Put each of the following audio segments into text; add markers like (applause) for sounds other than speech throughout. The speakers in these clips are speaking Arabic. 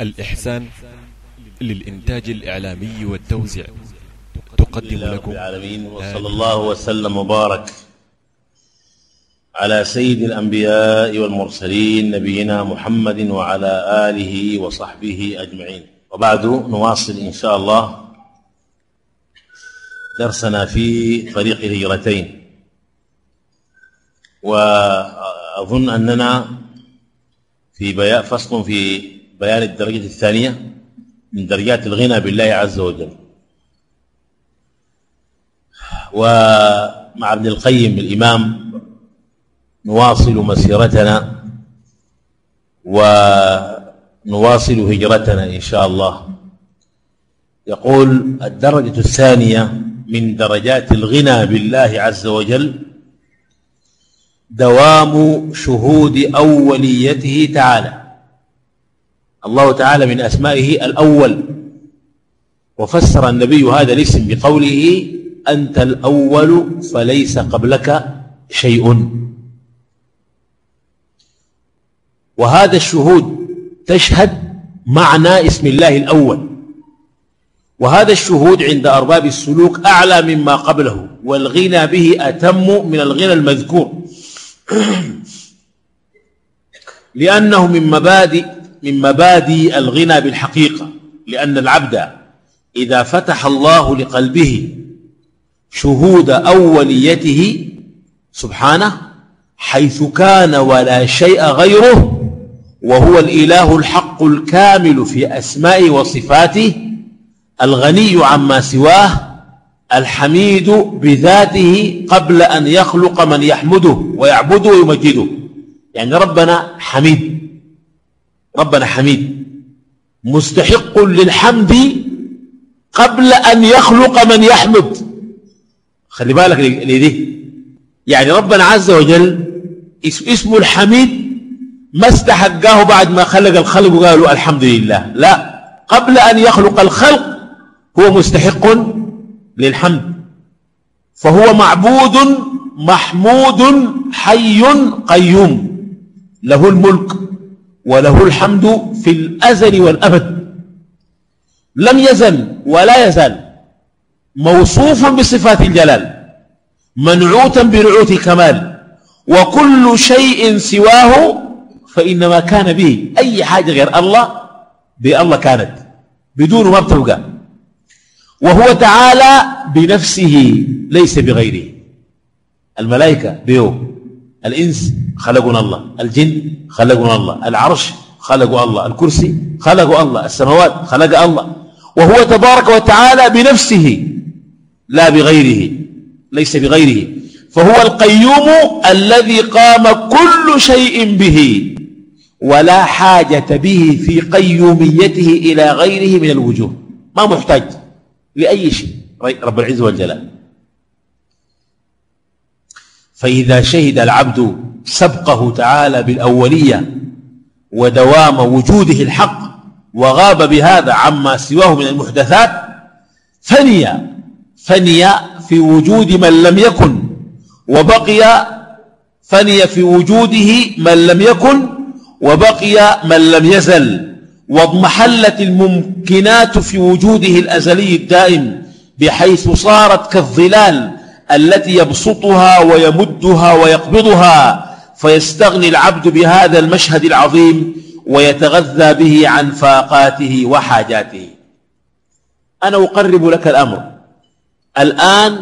الإحسان للإنتاج الإعلامي والتوزيع. تقدم لكم العالمين وصلى الله وسلم وبارك على سيد الأنبياء والمرسلين نبينا محمد وعلى آله وصحبه أجمعين. وبعد نواصل إن شاء الله درسنا في طريق الهجرتين. وأظن أننا في بيان فصل في بيان الدرجة الثانية من درجات الغنى بالله عز وجل. ومع ابن القيم الإمام نواصل مسيرتنا ونواصل هجرتنا إن شاء الله. يقول الدرجة الثانية من درجات الغنى بالله عز وجل دوام شهود أوليته تعالى. الله تعالى من أسمائه الأول. وفسر النبي هذا الاسم بقوله أنت الأول فليس قبلك شيء. وهذا الشهود تشهد معنى اسم الله الأول. وهذا الشهود عند أرباب السلوك أعلى مما قبله والغنى به أتم من الغنى المذكور. (clears throat) لأنه من مبادئ من مبادئ الغنى بالحقيقة. لأن العبد إذا فتح الله لقلبه شهود أوليته سبحانه حيث كان ولا شيء غيره وهو الإله الحق الكامل في أسماء وصفاته الغني عما سواه الحميد بذاته قبل أن يخلق من يحمده ويعبده ويمجده. يعني ربنا حميد. ربنا حميد. مستحق للحمد قبل أن يخلق من يحمد. خلي بالك لدي يعني ربنا عز وجل اسمه الحميد ما استحقاه بعد ما خلق الخلق وقالوا الحمد لله. لا. قبل أن يخلق الخلق هو مستحق للحمد. فهو معبود محمود حي قيوم. له الملك وله الحمد في الأزل والأبد. لم يزل ولا يزال موصوفا بصفات الجلال منعوتا برعوت الكمال. وكل شيء سواه فإنما كان به. أي حاجة غير الله بالله كانت بدون ما بتبقى وهو تعالى بنفسه ليس بغيره. الملائكة بيو. الإنس خلقنا الله. الجن خلقنا الله. العرش خلقوا الله. الكرسي خلقوا الله. السماوات خلق الله. وهو تبارك وتعالى بنفسه لا بغيره. ليس بغيره. فهو القيوم الذي قام كل شيء به ولا حاجة به في قيوميته إلى غيره من الوجوه. ما محتاج. لأي شيء. رب العزة والجلال. فإذا شهد العبد سبقه تعالى بالأولية ودوام وجوده الحق وغاب بهذا عما سواه من المحدثات فني فني في وجود من لم يكن وبقي فني في وجوده من لم يكن وبقي من لم يزل. واضمحلت الممكنات في وجوده الأزلي الدائم بحيث صارت كالظلال التي يبسطها ويمدها ويقبضها فيستغني العبد بهذا المشهد العظيم ويتغذى به عن فاقاته وحاجاته. أنا أقرب لك الأمر. الآن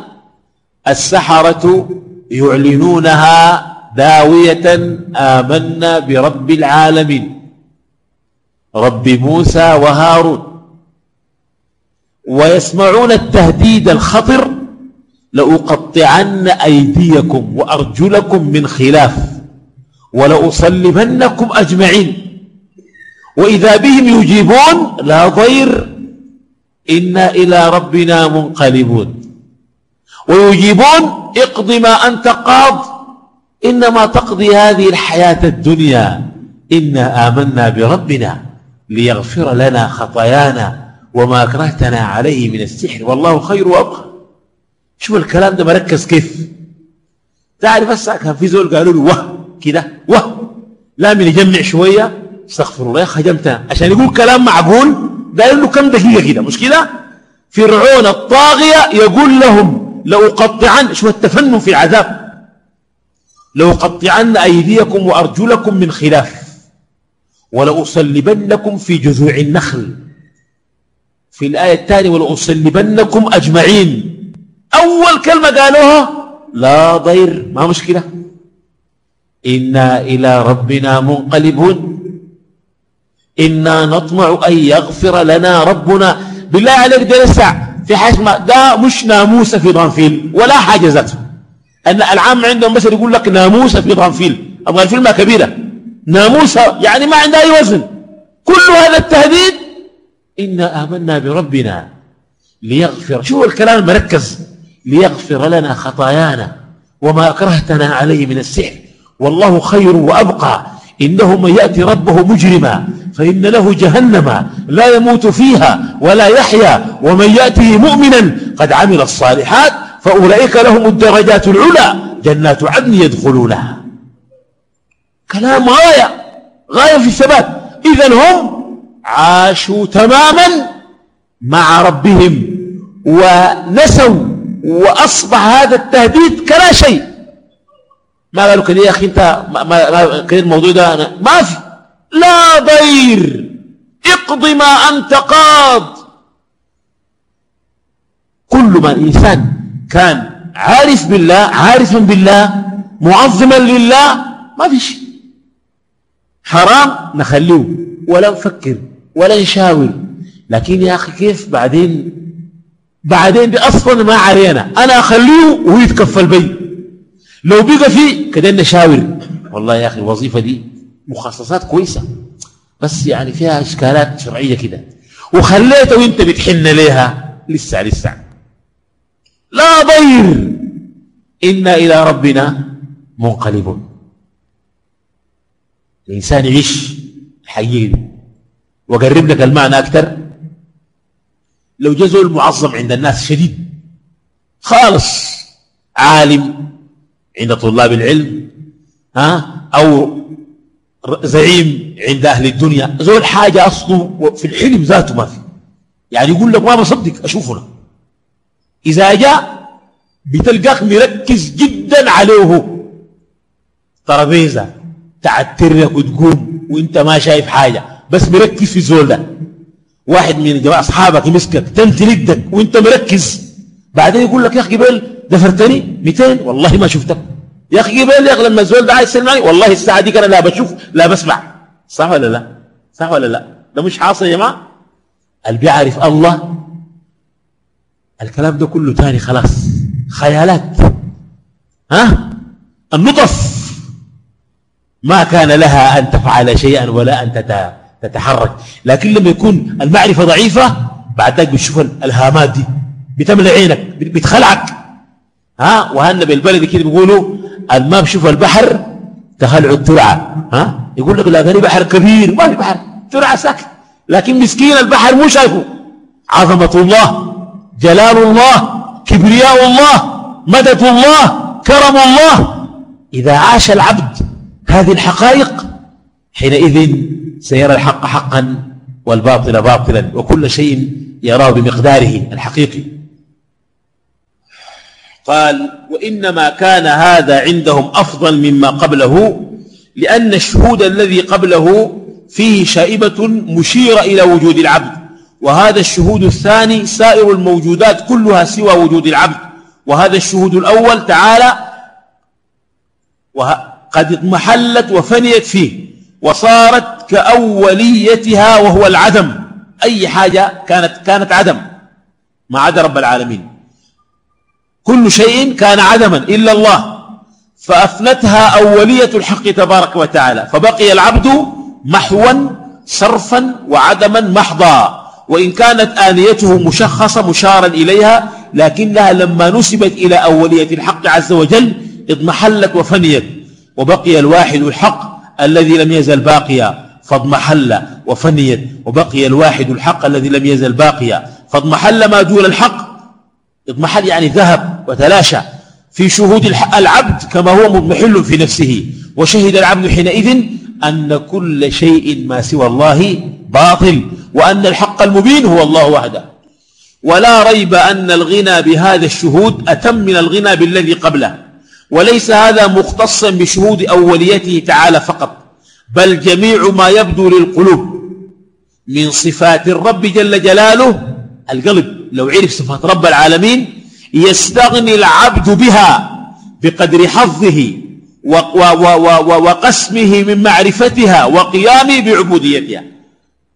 السحرة يعلنونها داوية آمنا برب العالمين. رب موسى وهارون. ويسمعون التهديد الخطر لأقطعن أيديكم وأرجلكم من خلاف ولأصلبنكم أجمعين. وإذا بهم يجيبون لا ضير إنا إلى ربنا منقلبون. ويجيبون اقض ما أنت قاض إنما تقضي هذه الحياة الدنيا إنا آمنا بربنا. ليغفر لنا خطايانا وما أكرهتنا عليه من السحر. والله خير وأبقى. شوف الكلام ده مركز كيف؟ تعرف هسه كان في زول قالوا له وه كده وه. لا من يجمع شوية. استغفر الله يا خجمتها عشان يقول كلام معقول قالوا له كم دقيقة كده مش كده؟ فرعون الطاغية يقول لهم لأقطعن شو التفنن في العذاب؟ لأقطعن أيديكم وأرجلكم من خلاف. ولأصلبنكم في جذوع النخل. في الآية الثانية ولأصلبنكم أجمعين. أول كلمة قالوها لا ضير ما مشكلة. إنا إلى ربنا منقلبون. إنا نطمع أن يغفر لنا ربنا. بالله عليك ده لسه في حاجة ده مش ناموسة في ضنفيل ولا حاجة ذاته أن العام عندهم بس يقول لك ناموسة في ضنفيل. أبغى الفيلم كبيرة. ناموسة يعني ما عندها أي وزن. كل هذا التهديد إنا آمنا بربنا ليغفر شو الكلام المركز ليغفر لنا خطايانا وما أكرهتنا عليه من السحر. والله خير وأبقى. إنه من يأتي ربه مجرما فإن له جهنم لا يموت فيها ولا يحيا. ومن يأته مؤمنا قد عمل الصالحات فأولئك لهم الدرجات العلى جنات عدن يدخلونها. كلام غاية غاية في الثبات. إذا هم عاشوا تماما مع ربهم ونسوا وأصبح هذا التهديد كلا شيء. ما قالوا كده يا أخي أنت؟ ما, كده الموضوع ده أنا ما في. لا ضير. اقض ما أنت قاض. كل ما الإنسان كان عارف بالله عارفا بالله معظما لله ما في شيء. حرام نخليه ولا نفكر ولا نشاور. لكن يا أخي كيف بعدين؟ بعدين دي أصلا ما علينا. أنا أخليه وهو يتكفل بي. لو بقى فيه كده نشاور. والله يا أخي الوظيفة دي مخصصات كويسة. بس يعني فيها إشكالات شرعية كده. وخليته وأنت بتحن ليها. لسه لسه. لا ضير. إنا إلى ربنا منقلبون. الإنسان يعيش الحقيقة دي. وقرب لك المعنى أكثر لو جزء المعظم عند الناس شديد خالص عالم عند طلاب العلم ها أو زعيم عند أهل الدنيا زول حاجة أصله في الحلم ذاته ما في. يعني يقول لك ما بصدق أشوفنا إذا جاء بتلقاك مركز جدا عليه. ترابيزة تعترك وتقوم وانت ما شايف حاجة. بس مركز في زول ده. واحد من جماعة أصحابك يمسكك تنتي لدك وانت مركز. بعدين يقول لك يا أخي قبل دفرتني؟ 200 والله ما شفتك. يا أخي قبل يا أخي لما الزول ده عايز علي والله الساعة دي أنا لا بشوف لا بسمع. صح ولا لا؟ صح ولا لا؟ ده مش حاصل يا جماعة؟ اللي بيعرف الله. الكلام ده كله تاني خلاص. خيالات. ها؟ النطف ما كان لها أن تفعل شيئا ولا أن تتحرك. لكن لما يكون المعرفة ضعيفة بعد ذلك بتشوف الهامات دي. بتملى عينك بتخلعك. ها؟ وهنا بالبلد كده بيقولوا الماء بشوف البحر تخلع الترعة ها؟ يقول لك لا بحر كبير ما في بحر. ترعة ساكت لكن مسكين البحر مو شايفه. عظمة الله جلال الله كبرياء الله مدد الله كرم الله. إذا عاش العبد هذه الحقائق حينئذ سيرى الحق حقا والباطل باطلا وكل شيء يراه بمقداره الحقيقي. قال وإنما كان هذا عندهم أفضل مما قبله لأن الشهود الذي قبله فيه شائبة مشيرة إلى وجود العبد وهذا الشهود الثاني سائر الموجودات كلها سوى وجود العبد وهذا الشهود الأول تعالى قد اضمحلت وفنيت فيه وصارت كأوليتها وهو العدم. أي حاجة كانت كانت عدم. ما عدا رب العالمين. كل شيء كان عدما إلا الله. فأفنتها أولية الحق تبارك وتعالى. فبقي العبد محوا صرفا وعدما محضا. وإن كانت آنيته مشخصة مشارا إليها لكنها لما نسبت إلى أولية الحق عز وجل اضمحلت وفنيت. وبقي الواحد الحق الذي لم يزل باقيا فاضمحل وفنيت. وبقي الواحد الحق الذي لم يزل باقيا فاضمحل ما دون الحق. اضمحل يعني ذهب وتلاشى في شهود العبد كما هو مضمحل في نفسه. وشهد العبد حينئذ أن كل شيء ما سوى الله باطل وأن الحق المبين هو الله وحده. ولا ريب أن الغنى بهذا الشهود أتم من الغنى بالذي قبله. وليس هذا مختصا بشهود أوليته تعالى فقط بل جميع ما يبدو للقلوب من صفات الرب جل جلاله القلب. لو عرف صفات رب العالمين يستغني العبد بها بقدر حظه وقسمه من معرفتها وقيامه بعبوديتها.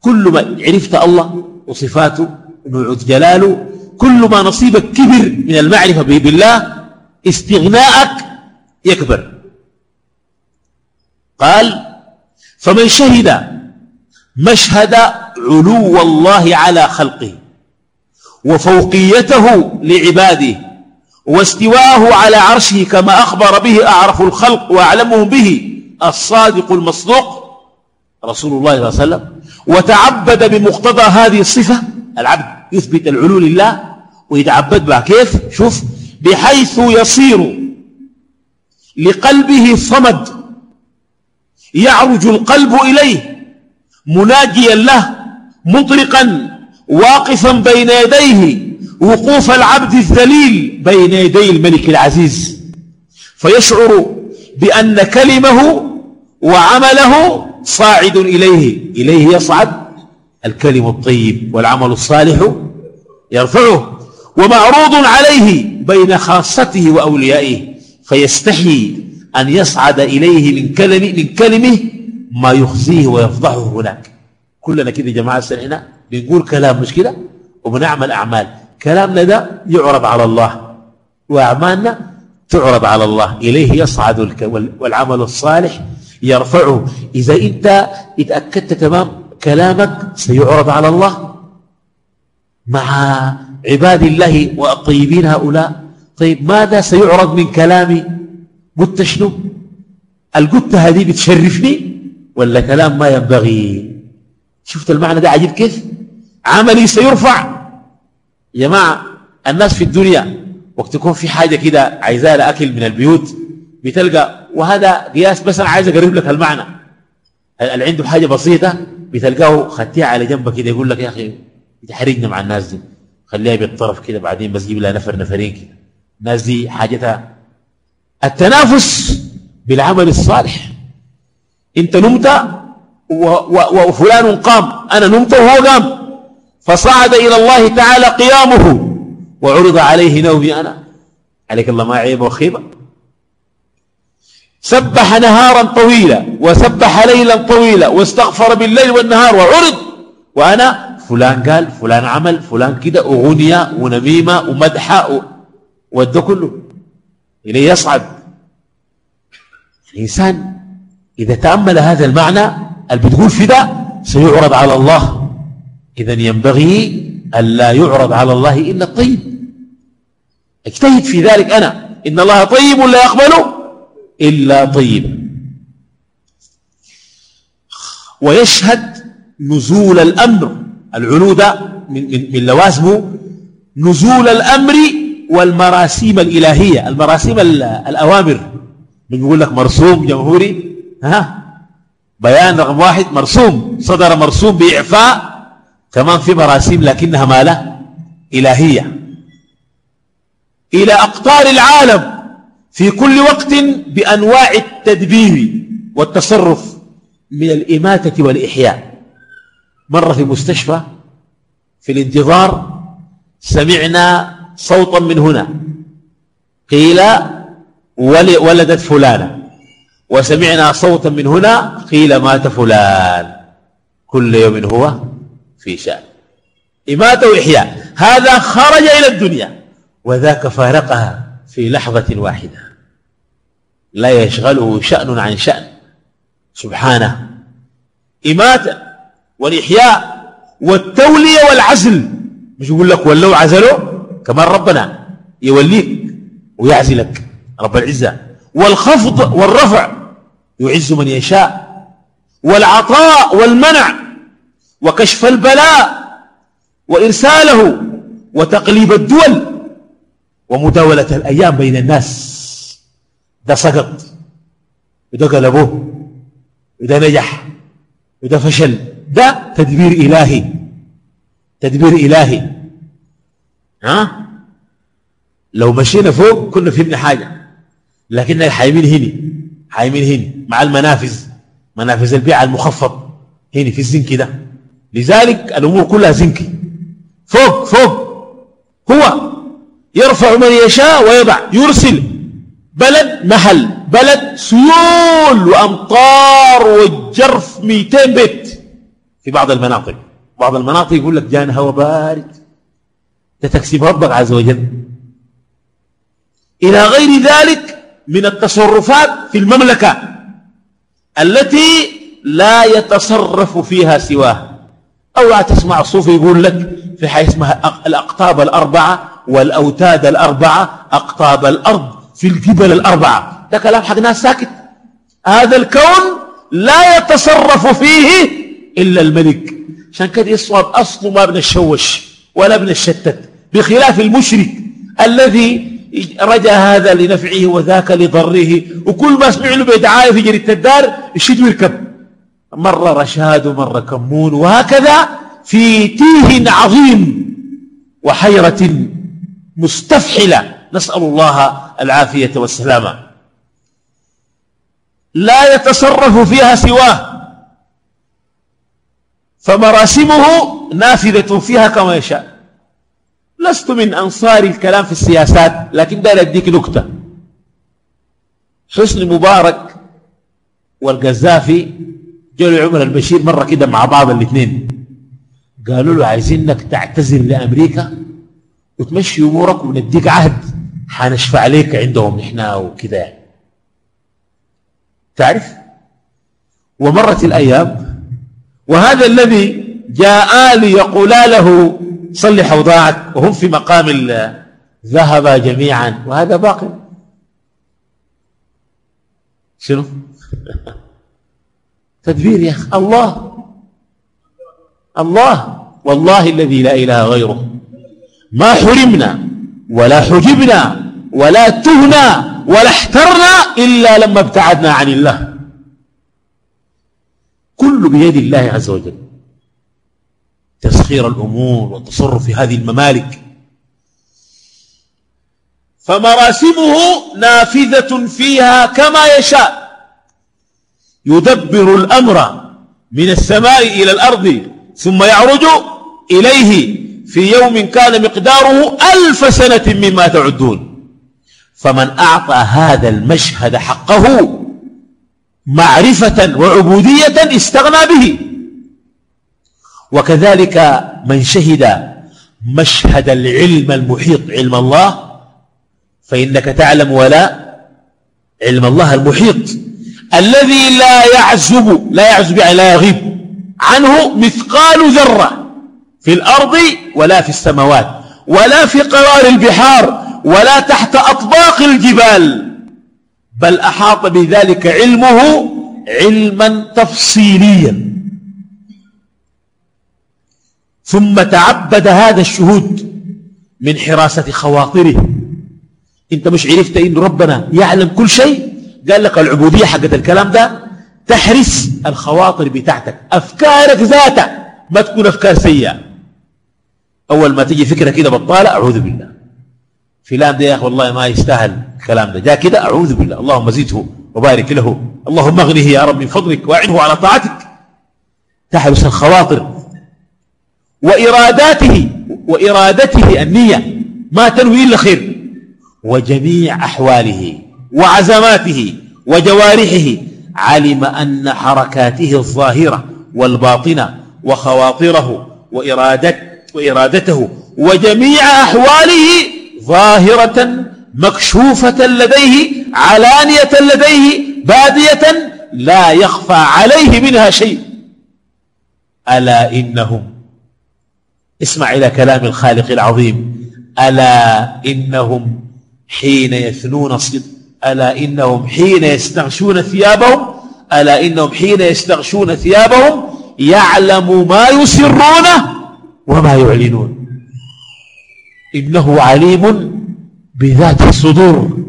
كل ما عرفت الله وصفاته نوع جلاله كل ما نصيبك كبر من المعرفة بالله استغناءك يكبر. قال فمن شهد مشهد علو الله على خلقه وفوقيته لعباده واستواءه على عرشه كما أخبر به أعرف الخلق وأعلمهم به الصادق المصدوق رسول الله صلى الله عليه وسلم وتعبد بمقتضى هذه الصفة العبد يثبت العلو لله ويتعبد بها كيف؟ شوف بحيث يصير لقلبه صمد يعرج القلب إليه مناجيا له مطرقا واقفا بين يديه وقوف العبد الذليل بين يدي الملك العزيز. فيشعر بأن كلمه وعمله صاعد إليه إليه يصعد الكلم الطيب والعمل الصالح يرفعه ومعروض عليه بين خاصته وأوليائه. فيستحي أن يصعد إليه من, كلم من كلمه ما يخزيه ويفضحه هناك. كلنا كده جماعة سنعنا بنقول كلام مش كده؟ وبنعمل أعمال. كلامنا ده يعرض على الله وأعمالنا تعرض على الله. إليه يصعد والعمل الصالح يرفعه. إذا أنت اتأكدت تمام كلامك سيعرض على الله. مع عباد الله والطيبين هؤلاء طيب ماذا سيعرض من كلامي؟ قلت شنو؟ القلت هذه بتشرفني ولا كلام ما ينبغي؟ شفت المعنى ده عجيب كيف؟ عملي سيرفع. يا جماعة الناس في الدنيا وقت يكون في حاجة كده عايزاها لأكل من البيوت بتلقى وهذا قياس بس أنا عايز أقرب لك المعنى. اللي عنده حاجة بسيطة؟ بتلقاه خدتها على جنبه كده يقول لك يا أخي بتحرجنا مع الناس دي. خليها بالطرف كده بعدين بس جيب لها نفر نفرين كده. الناس دي حاجتها. التنافس بالعمل الصالح. انت نمت وفلان قام أنا نمت وهو قام. فصعد إلى الله تعالى قيامه. وعرض عليه نومي أنا. عليك الله ما عيب وخيبة. سبح نهارا طويلا وسبح ليلا طويلا واستغفر بالليل والنهار وعرض. وأنا فلان قال فلان عمل فلان كده أغنية ونميمة ومدحة وده كله. إليه يصعد. الإنسان إذا تأمل هذا المعنى اللي بتقول في ده سيعرض على الله. إذا ينبغي أن لا يعرض على الله إلا الطيب. أجتهد في ذلك أنا. إن الله طيب لا يقبل إلا طيب. ويشهد نزول الأمر. العلو ده من, من, من لوازمه نزول الأمر والمراسيم الإلهية المراسيم الأوامر. بنقول لك مرسوم جمهوري ها؟ بيان رقم واحد مرسوم. صدر مرسوم بإعفاء. كمان في مراسيم لكنها مالة إلهية. إلى أقطار العالم في كل وقت بأنواع التدبير والتصرف من الإماتة والإحياء. مرة في مستشفى في الانتظار سمعنا صوتا من هنا. قيل ولدت فلانة. وسمعنا صوتا من هنا قيل مات فلان. كل يوم هو في شأن. إماتة وإحياء. هذا خرج إلى الدنيا. وذاك فارقها في لحظة واحدة. لا يشغله شأن عن شأن. سبحانه. إماتة والإحياء والتولية والعزل. مش يقول لك ولو عزلوا؟ كمان ربنا يوليك ويعزلك رب العزة. والخفض والرفع يعز من يشاء. والعطاء والمنع وكشف البلاء وإرساله وتقليب الدول ومداولة الأيام بين الناس. ده سقط وده قلبوه وده نجح وده فشل. ده تدبير إلهي تدبير إلهي. ها؟ لو مشينا فوق كنا فهمنا حاجة لكن حايمين هني حايمين هني مع المنافذ منافذ البيع المخفض هني في الزنك ده. لذلك الأمور كلها زنكي فوق فوق. هو يرفع من يشاء ويضع يرسل. بلد محل. بلد سيول وأمطار والجرف 200 بيت. في بعض المناطق. بعض المناطق يقول لك جانا هواء بارد. تكسب ربك عز وجل. إلى غير ذلك من التصرفات في المملكة التي لا يتصرف فيها سواه أو تسمع الصوفي يقول لك في حاجة اسمها الأقطاب الأربعة والأوتاد الأربعة أقطاب الأرض في الجبل الأربعة. ده كلام حق ناس ساكت. هذا الكون لا يتصرف فيه إلا الملك. عشان كده يصوب أصله ما بنشوش ولا بنشتت. بخلاف المشرك الذي رجى هذا لنفعه وذاك لضره وكل ما سمع له بدعاية في جريدة الدار يشد ويركب. مرة رشاد ومرة كمون وهكذا في تيه عظيم وحيرة مستفحلة. نسأل الله العافية والسلامة. لا يتصرف فيها سواه. فمراسمه نافذة فيها كما يشاء. لست من أنصار الكلام في السياسات لكن دار أديك نكتة. حسن مبارك والقذافي جاء عمر البشير مرة كده مع بعض الاثنين. قالوا له عايزينك تعتذر لأمريكا وتمشي أمورك ونديك عهد حنشفع عليك عندهم إحنا وكده. يعني تعرف؟ ومرت الأيام وهذا الذي جاء ليقولا له صلح أوضاعك وهم في مقام ذهب جميعا وهذا باقي. شنو؟ (laughs) تدبير يا أخي. الله. الله. والله الذي لا إله غيره. ما حرمنا ولا حجبنا ولا تهنا ولا احترنا إلا لما ابتعدنا عن الله. كل بيد الله عز وجل. تسخير الأمور والتصرف في هذه الممالك. فمراسمه نافذة فيها كما يشاء. يدبر الأمر من السماء إلى الأرض ثم يعرج إليه في يوم كان مقداره ألف سنة مما تعدون. فمن أعطى هذا المشهد حقه معرفة وعبودية استغنى به. وكذلك من شهد مشهد العلم المحيط علم الله فإنك تعلم ولا علم الله المحيط. الذي لا يعزب لا يعزب يعني لا يغيب عنه مثقال ذرة في الأرض ولا في السماوات ولا في قرار البحار ولا تحت أطباق الجبال بل أحاط بذلك علمه علما تفصيليا. ثم تعبد هذا الشهود من حراسة خواطره. انت مش عرفت ان ربنا يعلم كل شيء؟ قال لك العبودية حقت الكلام ده تحرس الخواطر بتاعتك. أفكارك ذاتها ما تكون أفكار سيئة. أول ما تجي فكرة كده بطالة أعوذ بالله. فلان ده يا أخي والله ما يستاهل الكلام ده. جاء كده أعوذ بالله. اللهم زده وبارك له. اللهم أغنه يا رب من فضلك وأعنه على طاعتك. تحرس الخواطر وإراداته وإرادته النية ما تنوي إلا خير. وجميع أحواله وعزماته وجوارحه علم أن حركاته الظاهرة والباطنة وخواطره وإرادت وإرادته وجميع أحواله ظاهرة مكشوفة لديه علانية لديه بادية لا يخفى عليه منها شيء. ألا إنهم اسمع إلى كلام الخالق العظيم. ألا إنهم حين يثنون الصدق ألا إنهم حين يستغشون ثيابهم ألا إنهم حين يستغشون ثيابهم يعلم ما يسرون وما يعلنون. إنه عليم بذات الصدور.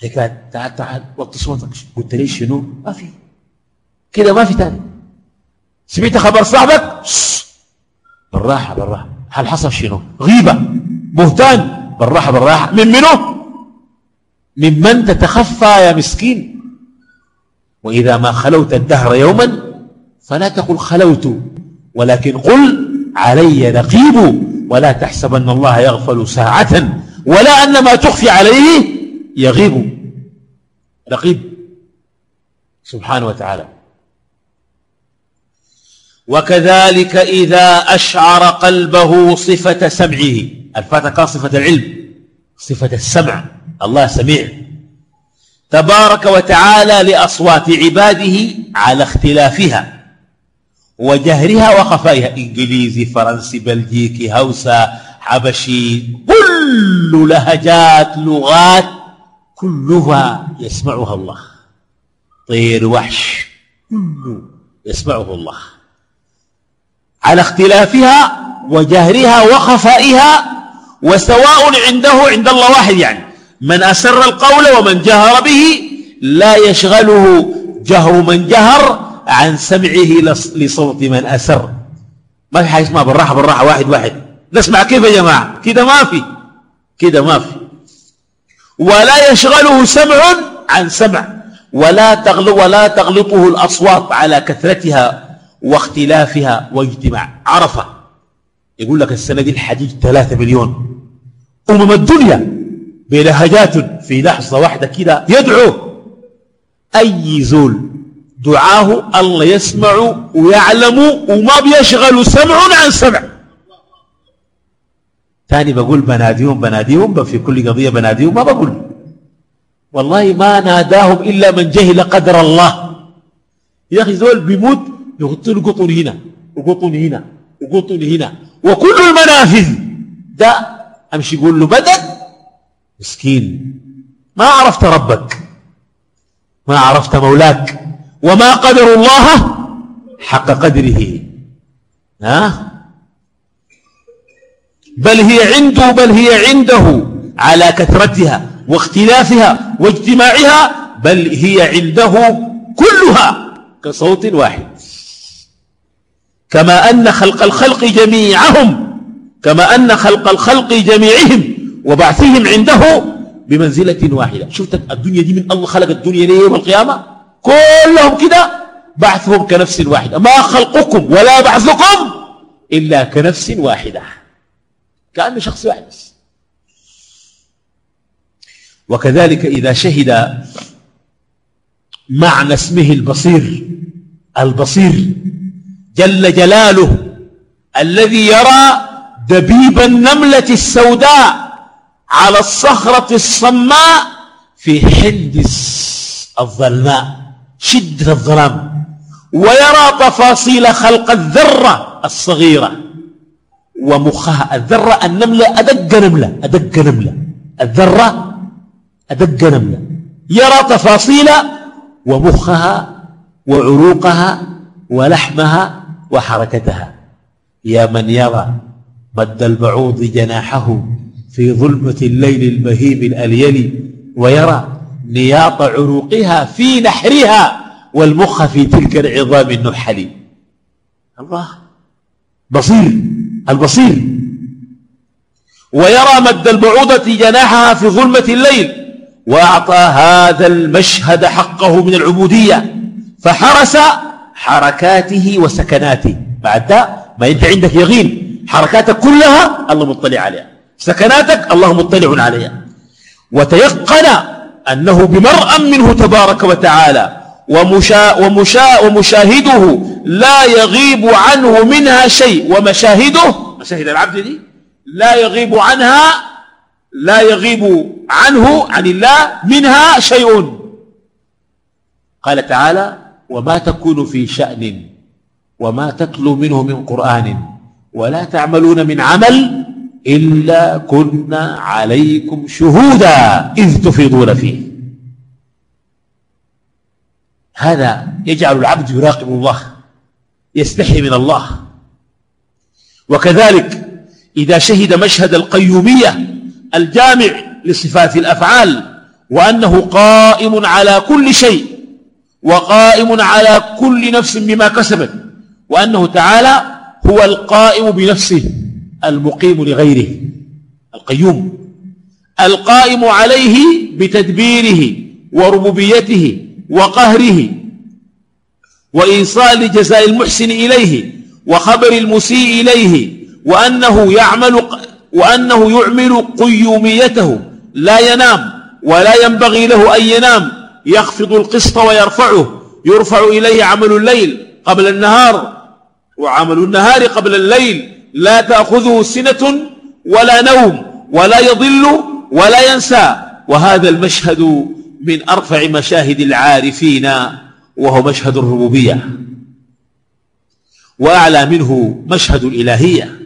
هيك تعال تعال وطي صوتك. قلت لي شنو؟ ما في. كده ما في تاني. سمعت خبر صاحبك؟ بالراحة بالراحة. هل حصل شنو غيبة بهتان. بالراحة بالراحة. من منه ممن تتخفى يا مسكين. وإذا ما خلوت الدهر يوما فلا تقل خلوت ولكن قل علي رقيب ولا تحسبن الله يغفل ساعة ولا أن ما تخفي عليه يغيب. رقيب. سبحانه وتعالى. وكذلك إذا أشعر قلبه صفة سمعه. الفاتحة كان صفة العلم صفة السمع. الله سميع. تبارك وتعالى لأصوات عباده على اختلافها وجهرها وخفائها. إنجليزي فرنسي بلجيكي هوسا حبشي كل لهجات لغات كلها يسمعها الله. طير وحش كله يسمعه الله. على اختلافها وجهرها وخفائها وسواء عنده عند الله واحد يعني. من أسر القول ومن جهر به لا يشغله جهر من جهر عن سمعه لصوت من أسر. ما في حاجة اسمها بالراحة بالراحة واحد واحد. نسمع كيف يا جماعة؟ كده ما في. كده ما في. ولا يشغله سمع عن سمع. ولا تغلو ولا تغلطه الأصوات على كثرتها واختلافها واجتماع. عرفة. يقول لك السنة دي الحديث ثلاثة مليون. أمم الدنيا بلهجات في لحظة واحدة كده يدعو. أي زول دعاه الله يسمع ويعلم وما بيشغل سمع عن سمع. ثاني بقول بناديهم بناديهم في كل قضية بناديهم ما بقول. والله ما ناداهم إلا من جهل قدر الله. يا أخي زول بيموت يغطي له قطن هنا وقطن هنا وقطن هنا. وكل المنافذ. ده أمشي يقول له بدك مسكين. ما عرفت ربك. ما عرفت مولاك. وما قدر الله حق قدره. ها؟ بل هي عنده بل هي عنده على كثرتها واختلافها واجتماعها بل هي عنده كلها كصوت واحد. كما أن خلق الخلق جميعهم كما أن خلق الخلق جميعهم وبعثهم عنده بمنزلة واحدة. شفت الدنيا دي من الله خلق الدنيا ليه يوم القيامة؟ كلهم كده بعثهم كنفس واحدة. ما خلقكم ولا بعثكم إلا كنفس واحدة. كأنه شخص واحد وكذلك إذا شهد معنى اسمه البصير البصير جل جلاله الذي يرى دبيب النملة السوداء على الصخرة الصماء في حندس الظلماء شدة الظلام ويرى تفاصيل خلق الذرة الصغيرة ومخها الذرة النملة أدق نملة أدق نملة الذرة أدق نملة يرى تفاصيل ومخها وعروقها ولحمها وحركتها. يا من يرى مد البعوض جناحه في ظلمة الليل البهيم الأليل ويرى نياط عروقها في نحرها والمخ في تلك العظام النحل. الله. بصير البصير. ويرى مد البعوضة جناحها في ظلمة الليل وأعطى هذا المشهد حقه من العبودية فحرس حركاته وسكناته. بعد ده ما أنت عندك يقين. حركاتك كلها الله مطلع عليها. سكناتك الله مطلع عليها. وتيقن أنه بمرأ منه تبارك وتعالى ومشا ومشا ومشاهده لا يغيب عنه منها شيء. ومشاهده مشاهد العبد دي لا يغيب عنها لا يغيب عنه عن الله منها شيء. قال تعالى وما تكون في شأن وما تتلو منه من قرآن ولا تعملون من عمل إلا كنا عليكم شهودا إذ تفيضون فيه. هذا يجعل العبد يراقب الله يستحي من الله. وكذلك إذا شهد مشهد القيومية الجامع لصفات الأفعال وأنه قائم على كل شيء وقائم على كل نفس بما كسبت وأنه تعالى هو القائم بنفسه المقيم لغيره القيوم القائم عليه بتدبيره وربوبيته وقهره وإيصال جزاء المحسن إليه وخبر المسيء إليه وأنه يعمل وأنه يعمل قيوميته لا ينام ولا ينبغي له أن ينام. يخفض القسط ويرفعه. يرفع إليه عمل الليل قبل النهار وعمل النهار قبل الليل. لا تأخذه سنة ولا نوم ولا يضل ولا ينسى. وهذا المشهد من أرفع مشاهد العارفين وهو مشهد الربوبية. وأعلى منه مشهد الإلهية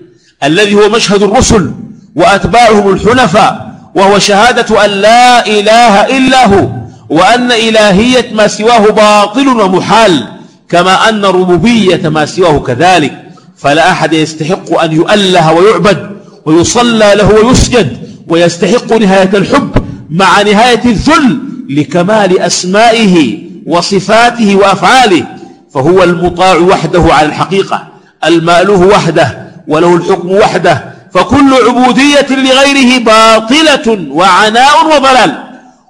الذي هو مشهد الرسل وأتباعهم الحنفاء وهو شهادة أن لا إله إلا هو. وأن إلهية ما سواه باطل ومحال كما أن ربوبية ما سواه كذلك. فلا أحد يستحق أن يؤله ويعبد ويصلى له ويسجد ويستحق نهاية الحب مع نهاية الذل لكمال أسمائه وصفاته وأفعاله. فهو المطاع وحده على الحقيقة المألوه وحده وله الحكم وحده. فكل عبودية لغيره باطلة وعناء وضلال.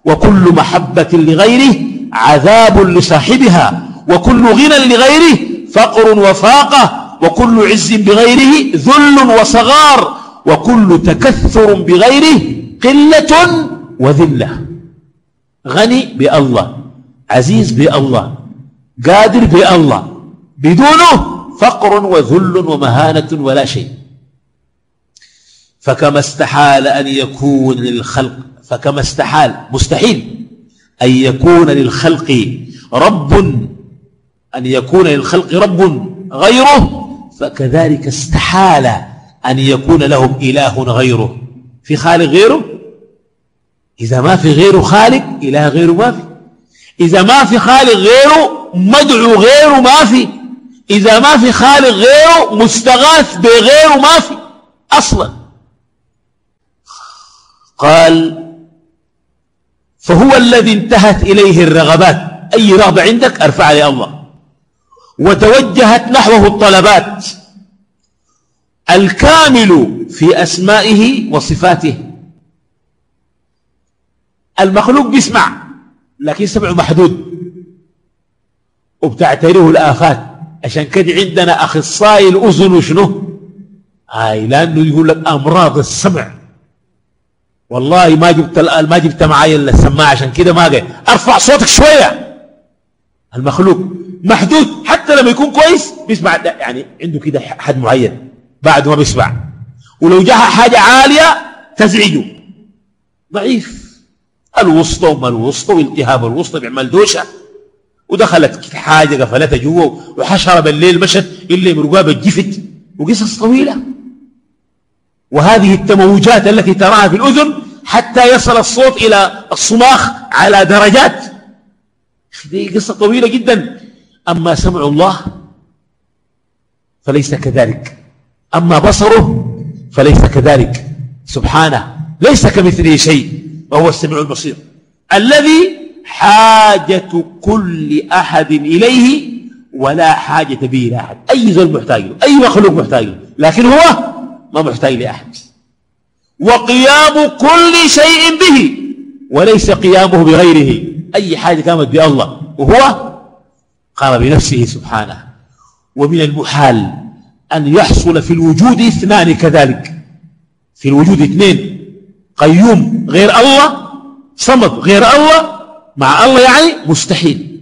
وكل محبة لغيره عذاب لصاحبها وكل غنى لغيره فقر وفاقة وكل عز بغيره ذل وصغار وكل تكثر بغيره قلة وذلة. غني بالله عزيز بالله قادر بالله بدونه فقر وذل ومهانة ولا شيء. فكما استحال أن يكون للخلق فكما استحال مستحيل. أن يكون للخلق رب أن يكون للخلق رب غيره فكذلك استحال أن يكون لهم إله غيره. في خالق غيره؟ إذا ما في غيره خالق إله غيره ما في. إذا ما في خالق غيره مدعو غيره ما في. إذا ما في خالق غيره مستغاث بغيره ما في. أصلا. قال فهو الذي انتهت إليه الرغبات. أي رغبة عندك؟ ارفعها يا الله. وتوجهت نحوه الطلبات. الكامل في أسمائه وصفاته. المخلوق بيسمع لكن سمعه محدود. وبتعتريه الآفات. عشان كده عندنا أخصائي الأذن وشنو هاي لأنه يقول لك أمراض السمع. والله ما جبت ما جبت معايا السماعة عشان كده ما قال أرفع صوتك شوية. المخلوق محدود حتى لما يكون كويس بيسمع يعني عنده كده حد معين بعد ما بيسمع. ولو جاها حاجة عالية تزعجه. ضعيف. الوسطى وما الوسطى والتهاب الوسطى بيعمل دوشة. ودخلت حاجة قفلتها جوا وحشرة بالليل مشت إلا مرقابه جفت وقصص طويلة. وهذه التموجات التي تراها في الأذن حتى يصل الصوت إلى الصماخ على درجات. دي قصة طويلة جدا. أما سمع الله فليس كذلك. أما بصره فليس كذلك. سبحانه ليس كمثله شيء وهو السميع البصير. الذي حاجة كل أحد إليه ولا حاجة به إلى أحد أي زول محتاج له أي مخلوق محتاج له لكن هو ما محتاج لأحد. وقيام كل شيء به وليس قيامه بغيره. أي حاجة قامت بالله وهو قام بنفسه سبحانه. ومن المحال أن يحصل في الوجود اثنان كذلك. في الوجود اثنين. قيوم غير الله صمد غير الله مع الله يعني مستحيل.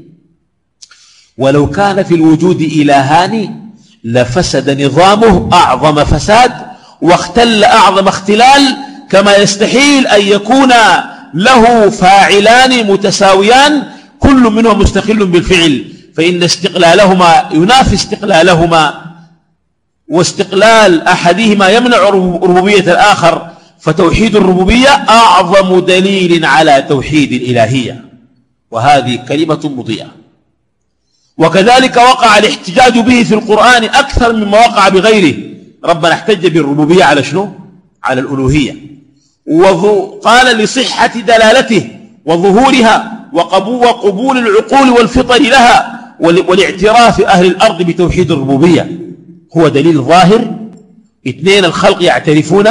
ولو كان في الوجود إلهان لفسد نظامه أعظم فساد واختل أعظم اختلال كما يستحيل أن يكون له فاعلان متساويان كل منهما مستقل بالفعل فإن استقلالهما ينافي استقلالهما واستقلال أحدهما يمنع ربوبية الآخر فتوحيد الربوبية أعظم دليل على توحيد الإلهية. وهذه كلمة مضيئة. وكذلك وقع الاحتجاج به في القرآن أكثر مما وقع بغيره. ربنا احتج بالربوبية على شنو؟ على الألوهية. قال لصحة دلالته وظهورها وقبول العقول والفطر لها والاعتراف أهل الأرض بتوحيد الربوبية. هو دليل ظاهر. اثنين الخلق يعترفون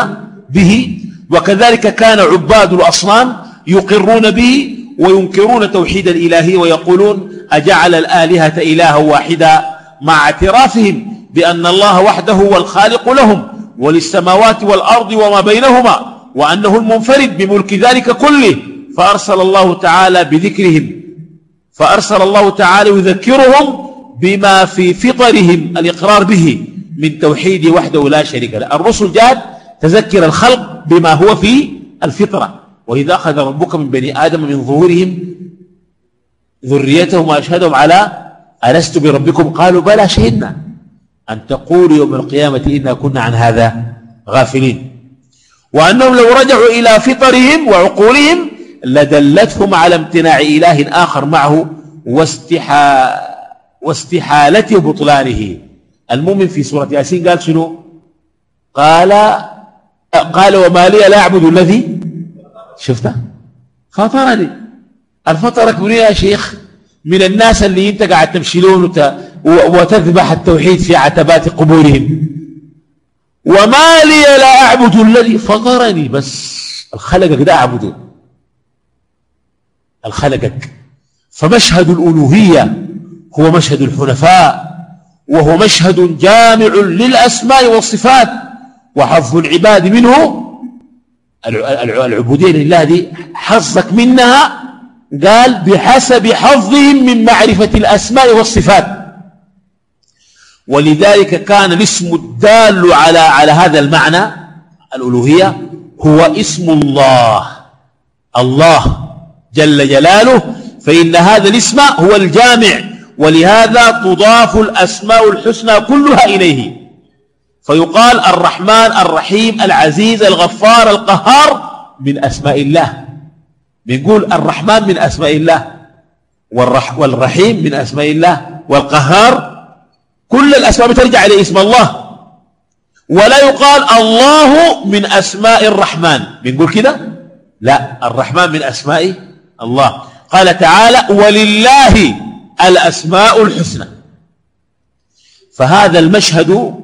به. وكذلك كان عباد الأصنام يقرون به وينكرون توحيد الإلهي ويقولون أجعل الآلهة إلها واحدا مع اعترافهم. بأن الله وحده هو الخالق لهم وللسماوات والأرض وما بينهما وأنه المنفرد بملك ذلك كله فأرسل الله تعالى بذكرهم فأرسل الله تعالى يذكرهم بما في فطرهم الإقرار به من توحيد وحده لا شريك له. الرسل جاءت تذكر الخلق بما هو في الفطرة وإذا أخذ ربك من بني آدم من ظهورهم ذريتهم وأشهدهم على ألست بربكم؟ قالوا بلى شهدنا أن تقولوا يوم القيامة إنا كنا عن هذا غافلين. وأنهم لو رجعوا إلى فطرهم وعقولهم لدلتهم على امتناع إله آخر معه واستحا واستحالة بطلانه. المؤمن في سورة ياسين قال شنو؟ قال قال وما لي لا أعبد الذي شفته. فطرني. الفطرك من يا شيخ. من الناس اللي أنت قاعد تمشي لهم وتذبح التوحيد في عتبات قبورهم. وما لي لا أعبد الذي فطرني بس الخلقك ده أعبده. الخلقك. فمشهد الألوهية هو مشهد الحنفاء وهو مشهد جامع للأسماء والصفات وحظ العباد منه العبودية لله دي حظك منها قال بحسب حظهم من معرفة الأسماء والصفات. ولذلك كان الاسم الدال على على هذا المعنى الألوهية هو اسم الله. الله جل جلاله فإن هذا الاسم هو الجامع ولهذا تضاف الأسماء الحسنى كلها إليه. فيقال الرحمن الرحيم العزيز الغفار القهار من أسماء الله. بنقول الرحمن من أسماء الله والرح والرحيم من أسماء الله والقهار كل الأسماء بترجع إلى اسم الله. ولا يقال الله من أسماء الرحمن. بنقول كده؟ لا الرحمن من أسماء الله. قال تعالى ولله الأسماء الحسنى فهذا المشهد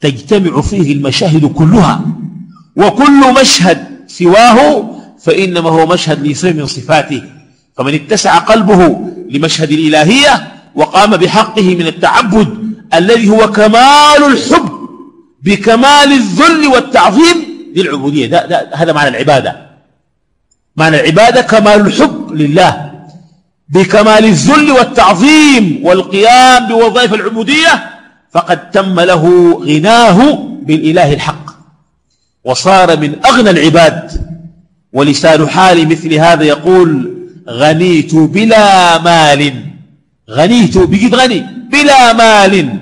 تجتمع فيه المشاهد كلها. وكل مشهد سواه فإنما هو مشهد لصفة من صفاته. فمن اتسع قلبه لمشهد الإلهية وقام بحقه من التعبد الذي هو كمال الحب بكمال الذل والتعظيم للعبودية. ده ده هذا معنى العبادة. معنى العبادة كمال الحب لله بكمال الذل والتعظيم والقيام بوظائف العبودية فقد تم له غناه بالإله الحق. وصار من أغنى العباد. ولسان حال مثل هذا يقول غنيت بلا مال. غنيت بجد غني بلا مال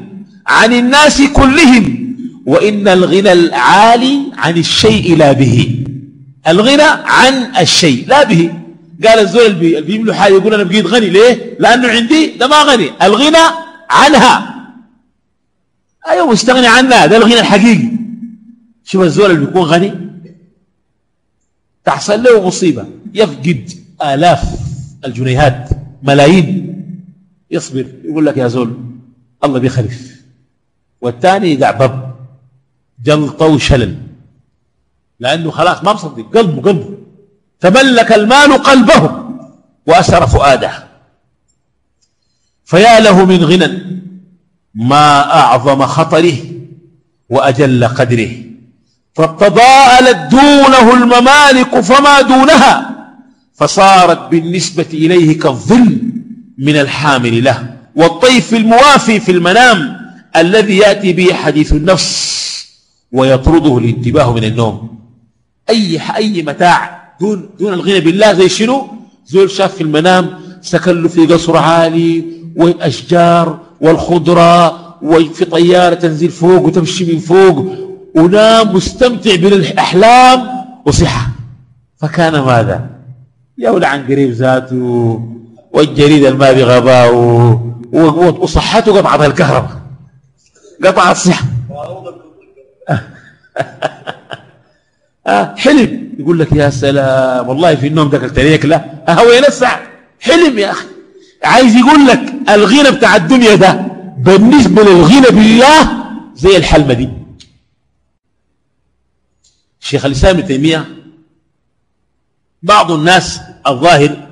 عن الناس كلهم. وإن الغنى العالي عن الشيء لا به. الغنى عن الشيء لا به. قال الزول اللي بيملوا حاجة يقول أنا بقيت غني ليه؟ لأنه عندي ده ما غني. الغنى عنها. أيوة مستغني عنها. ده الغنى الحقيقي. شوف الزول اللي بيكون غني. تحصل له مصيبة. يفقد آلاف الجنيهات ملايين. يصبر يقول لك يا زول الله بيخلف والثاني يدعبب جلطة وشلل لأنه خلاص ما مصدق قلبه قلبه. تملك المال قلبه وأسر فؤاده. فيا له من غنى ما أعظم خطره وأجل قدره. فتضاءلت دونه الممالك فما دونها فصارت بالنسبة إليه كالظل. من الحامل له. والطيف الموافي في المنام الذي يأتي به حديث النفس ويطرده الانتباه من النوم. أي أي متاع دون دون الغنى بالله زي شنو؟ زول شاف في المنام سكن له في قصر عالي والأشجار والخضرة وفي طيارة تنزل فوق وتمشي من فوق ونام مستمتع بالأحلام وصحة. فكان ماذا؟ يولى عن قريب ذاته. والجريدة الما بغباء وصحته قطعت الكهرباء. قطع الصحة (laughs) آه حلم. يقول لك يا سلام والله في النوم ذكرت ليك. لا هو ينسع حلم يا أخي. عايز يقول لك الغنى بتاع الدنيا ده بالنسبة للغنى بالله زي الحلمة دي. شيخ الإسلام ابن تيمية بعض الناس الظاهر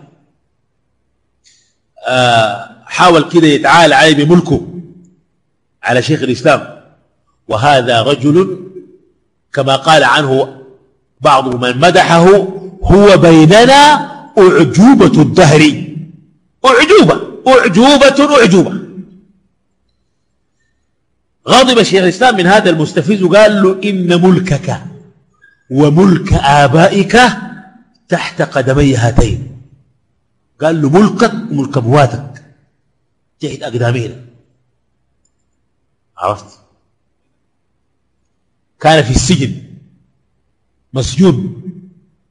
حاول كده يتعال عليه بملكه على شيخ الإسلام. وهذا رجل كما قال عنه بعض من مدحه هو بيننا أعجوبة الدهر. أعجوبة أعجوبة أعجوبة. غضب شيخ الإسلام من هذا المستفز وقال له إن ملكك وملك آبائك تحت قدمي هاتين. قال له ملكك وملك أبواتك. تحت أقدامينا. عرفت؟ كان في السجن. مسجون.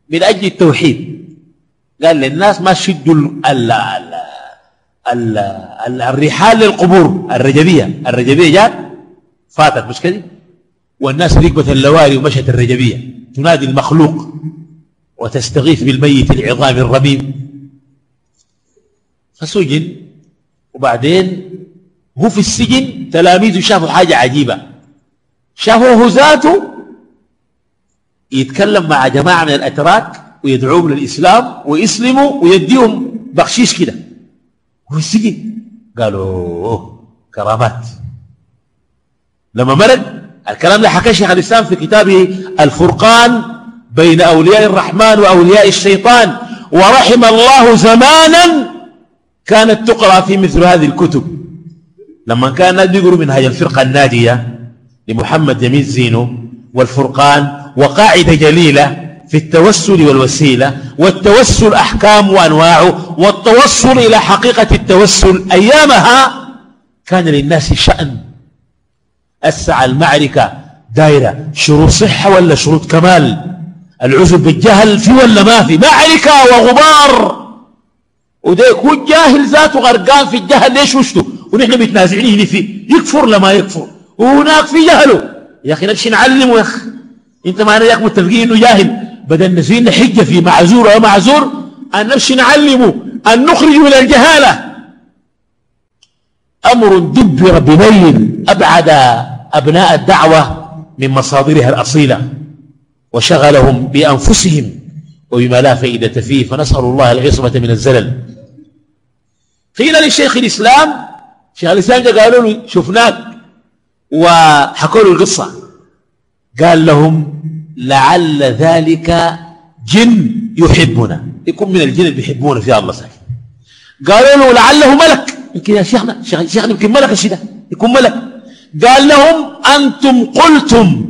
من أجل التوحيد. قال للناس ما شدوا ال ال ال ال الرحال للقبور. الرجبية. الرجبية جات فاتت. مش كده؟ والناس ركبت اللواري ومشت الرجبية. تنادي المخلوق وتستغيث بالميت العظام الرميم. فسجن. وبعدين هو في السجن تلاميذه شافوا حاجة عجيبة. شافوه ذاته يتكلم مع جماعة من الأتراك ويدعوهم للإسلام ويسلموا ويديهم بخشيش كده. وفي السجن. قالوا كرامات. لما مرق الكلام ده حكى شيخ الإسلام في كتابه الفرقان بين أولياء الرحمن وأولياء الشيطان. ورحم الله زمانا كانت تقرأ في مثل هذه الكتب. لما كان الناس بيقروا هذه الفرقة الناجية لمحمد جميل زينو والفرقان وقاعدة جليلة في التوسل والوسيلة والتوسل أحكام وأنواعه والتوصل إلى حقيقة التوسل أيامها كان للناس شأن. أسع المعركة دايرة شروط صحة ولا شروط كمال؟ العذر بالجهل في ولا ما في؟ معركة وغبار! وده يكون جاهل ذاته غرقان في الجهل ليش وشته ونحن متنازعين فيه. يكفر لما يكفر؟ وهناك في جهله. يا أخي نمشي نعلمه يا أخي. أنت ما ياك متفقين إنه جاهل. بدل نسينا حجة في معذور أو معذور أن نمشي نعلمه. أن نخرج من الجهالة. أمر دبر بنين أبعد أبناء الدعوة من مصادرها الأصيلة. وشغلهم بأنفسهم. وبما لا فائدة فيه فنسأل الله العصمة من الزلل. قيل لشيخ الإسلام شيخ الإسلام قالوا له شفناك وحكوا له القصة. قال لهم لعل ذلك جن يحبنا. يكون من الجن اللي بيحبونا في الله ساكن. قالوا له لعله ملك. يمكن يا شيخنا شيخنا يمكن ملك الشيء يكون ملك. قال لهم أنتم قلتم